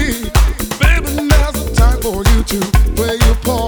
Baby, now's the time for you to play your part.